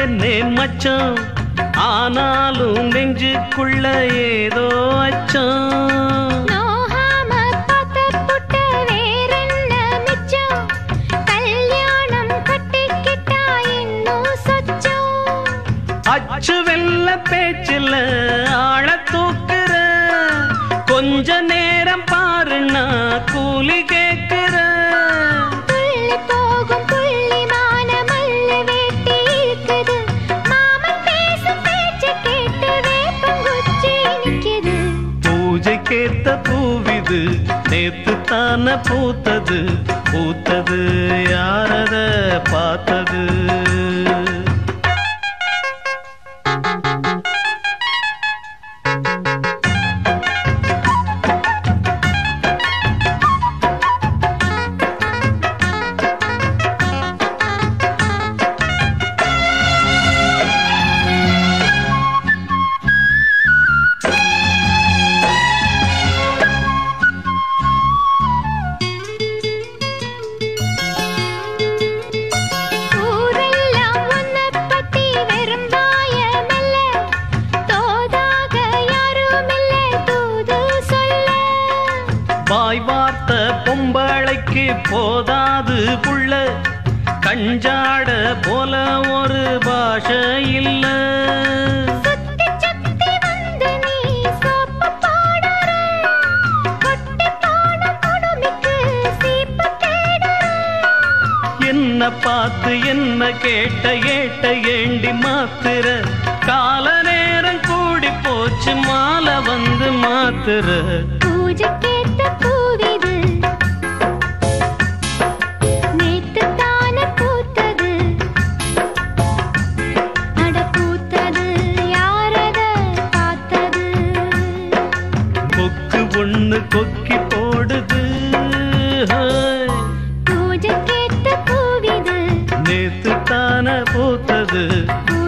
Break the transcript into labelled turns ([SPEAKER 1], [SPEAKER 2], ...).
[SPEAKER 1] பார்த்தேனே மச்சான் ஆனாலும் நெஞ்சுக்குள்ள ஏதோ நேத்த பூவிது நேத்து தான பூத்தது. பூத்தது யாரத பார்த்தது? பொம்பளைக்கு போதாது புள்ள. கஞ்சாட போல ஒரு பாஷை இல்ல. என்ன பார்த்து என்ன கேட்ட ஏட்ட ஏண்டி மாத்துற. கால நேரம் கூடி போச்சு மாலை வந்து
[SPEAKER 2] பூ மனது